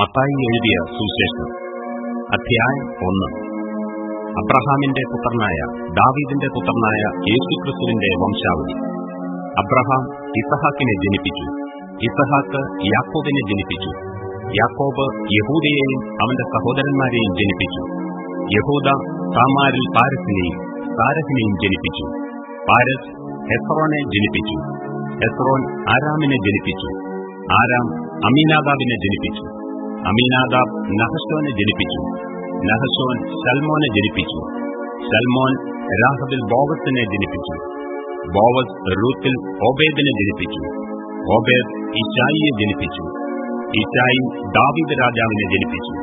മത്തായി എഴുതിയ സുവിശേഷം. അധ്യായം ഒന്ന്. അബ്രഹാമിന്റെ പുത്രനായ ദാവീദിന്റെ പുത്രനായ യേശുക്രിസ്തുവിന്റെ വംശാവലി. അബ്രഹാം ഇസഹാക്കിനെ ജനിപ്പിച്ചു. ഇസഹാക്ക് യാക്കോബിനെ ജനിപ്പിച്ചു. യാക്കോബ് യഹൂദയെയും അവന്റെ സഹോദരന്മാരെയും ജനിപ്പിച്ചു. യഹൂദ താമാരിൽ പാരസിനെയും താരഹിനെയും ജനിപ്പിച്ചു. പാരസ് ഹെസ്രോനെ ജനിപ്പിച്ചു. ഹെസ്രോൻ ആരാമിനെ ജനിപ്പിച്ചു. ആരാം അമീനാദാബിനെ ജനിപ്പിച്ചു. അമീനാദാബ് നഹസോനെ ജനിപ്പിച്ചു. നഹസോൻ സൽമോനെ ജനിപ്പിച്ചു. സൽമോൻ രാഹബിൽ ബോവസിനെ ജനിപ്പിച്ചു. ബോവസ് റൂത്തിൽ ഓബേദിനെ ജനിപ്പിച്ചു. ഓബേദ് ഇഷായിയെ ജനിപ്പിച്ചു. ഇഷായി ദാവീദ് രാജാവിനെ ജനിപ്പിച്ചു.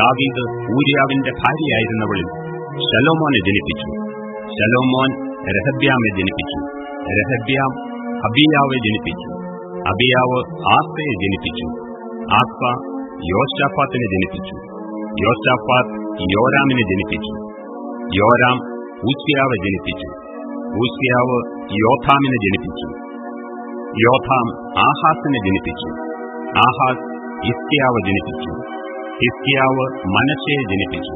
ദാവീദ് ഊര്യാവിന്റെ ഭാര്യയായിരുന്നവളിൽ ശലോമോനെ ജനിപ്പിച്ചു. ശലോമോൻ രഹബ്യാമെ ജനിപ്പിച്ചു. രഹബ്യാം അബിയാവെ ജനിപ്പിച്ചു. അബിയാവ് ആസയെ ജനിപ്പിച്ചു. ആസ യോശാഫാത്തിനെ ജനിപ്പിച്ചു. യോശാഫാത്ത് യോരാമിനെ ജനിപ്പിച്ചു. യോരാം ഊസിയാവ് ജനിപ്പിച്ചു. ഊസിയാവ് യോഥാമിനെ ജനിപ്പിച്ചു. യോഥാം ആഹാസിനെ ജനിപ്പിച്ചു. ആഹാസ് ഇസ്കിയാവ് ജനിപ്പിച്ചു. ഇസ്കിയാവ് മനശയെ ജനിപ്പിച്ചു.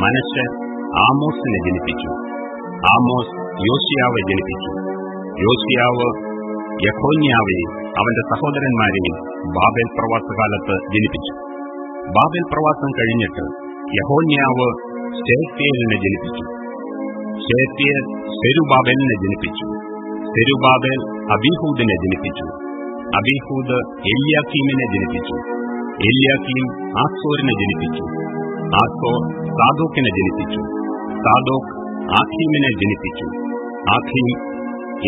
മനശ് ആമോസിനെ ജനിപ്പിച്ചു. ആമോസ് യോശിയാവെ ജനിപ്പിച്ചു. യോശിയാവ് യഹോന്യാവെയും അവന്റെ സഹോദരന്മാരെയും ബാബേൽ പ്രവാസകാലത്ത് ജനിപ്പിച്ചു. ബാബേൽ പ്രവാസം കഴിഞ്ഞിട്ട് യഹോന്യാവ് ഷേത്തിയലിനെ ജനിപ്പിച്ചു. ഷേത്തിയൽ സെരുബാബേലിനെ ജനിപ്പിച്ചു. സെരുബാബേൽ അബിഹൂദിനെ ജനിപ്പിച്ചു. അബിഹൂദ് എല്യാക്കീമിനെ ജനിപ്പിച്ചു. എല്യാക്കീം ആസോറിനെ ജനിപ്പിച്ചു. ആസോർ സാദോക്കിനെ ജനിപ്പിച്ചു. സാദോക്ക് ആഖീമിനെ ജനിപ്പിച്ചു. ആഖീം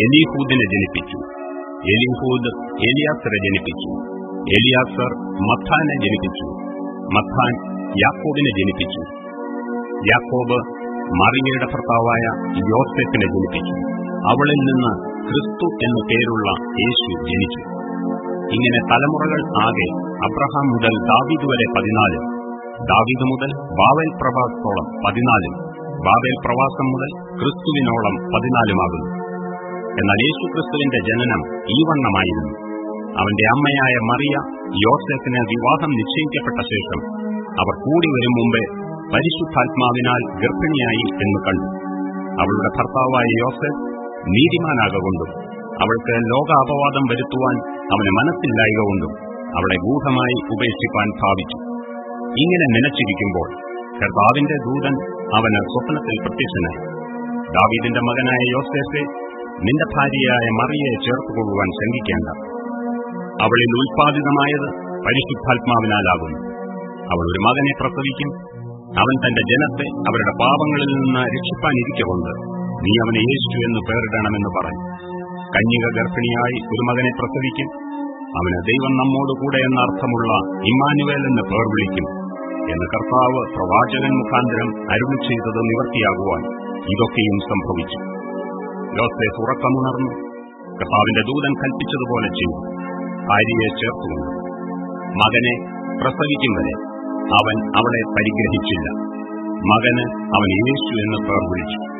എലീഹൂദിനെ ജനിപ്പിച്ചു. എലിഹൂദ് എലിയാസറെ ജനിപ്പിച്ചു. എലിയാസർ മത്താനെ ജനിപ്പിച്ചു. മത്താൻ യാക്കോബിനെ ജനിപ്പിച്ചു. യാക്കോബ് മറിയയുടെ ഭർത്താവായ യോസെഫിനെ ജനിപ്പിച്ചു. അവളിൽ നിന്ന് ക്രിസ്തു എന്നു പേരുള്ള യേശു ജനിച്ചു. ഇങ്ങനെ തലമുറകൾ ആകെ അബ്രഹാം മുതൽ ദാവീദ് വരെ പതിനാലും. ദാവീദ് മുതൽ ബാവേൽ പ്രവാസത്തോളം പതിനാലും. ബാവൽ പ്രവാസം മുതൽ ക്രിസ്തുവിനോളം പതിനാലുമാകുന്നു. എന്നാൽ യേശുക്രിസ്തുവിന്റെ ജനനം ഈ വണ്ണമായിരുന്നു. അവന്റെ അമ്മയായ മറിയ യോസെഫിന് വിവാഹം നിശ്ചയിക്കപ്പെട്ട ശേഷം അവർ കൂടി വരും മുമ്പേ പരിശുദ്ധാത്മാവിനാൽ ഗർഭിണിയായി എന്ന് കണ്ടു. അവളുടെ ഭർത്താവായ യോസെഫ് നീതിമാനാകൊണ്ടും അവൾക്ക് ലോക അപവാദം വരുത്തുവാൻ അവന് മനസ്സില്ലായക കൊണ്ടും അവളെ ഗൂഢമായി ഉപേക്ഷിപ്പാൻ ഭാവിച്ചു. ഇങ്ങനെ നനച്ചിരിക്കുമ്പോൾ കർത്താവിന്റെ ദൂതൻ അവന് സ്വപ്നത്തിൽ പ്രത്യക്ഷനായി. ദാവീദിന്റെ മകനായ യോസേഫെ നിന്റെ ഭാര്യയായ മറിയെ ചേർത്തുകൊള്ളുവാൻ ശങ്കിക്കേണ്ട. അവളിൽ ഉൽപ്പാദിതമായത് പരിശുദ്ധാത്മാവിനാലാകുന്നു. അവൾ ഒരു മകനെ പ്രസവിക്കും. അവൻ തന്റെ ജനത്തെ അവരുടെ പാപങ്ങളിൽ നിന്ന് രക്ഷിപ്പാനിരിക്കൊണ്ട് നീ അവനെ യേശു എന്ന് പേരിടണമെന്ന് പറഞ്ഞു. കന്യക ഗർഭിണിയായി ഒരു മകനെ പ്രസവിക്കും. അവന് ദൈവം നമ്മോടുകൂടെ എന്ന അർത്ഥമുള്ള ഇമ്മാനുവേൽ എന്ന് പേർ വിളിക്കും. എന്ന് കർത്താവ് പ്രവാചകൻ മുഖാന്തരം അരുളി ചെയ്തത് നിവർത്തിയാകുവാൻ ഇതൊക്കെയും സംഭവിച്ചു. യോസേഫ് ഉറക്കമുണർന്നു. കർത്താവിന്റെ ദൂതൻ കൽപ്പിച്ചതുപോലെ ചെയ്തു. ഭാര്യയെ ചേർത്തു മകനെ പ്രസവിക്കും വരെ അവൻ അവളെ പരിഗ്രഹിച്ചില്ല. മകന് അവൻ യേശു എന്ന് പേർ വിളിച്ചു.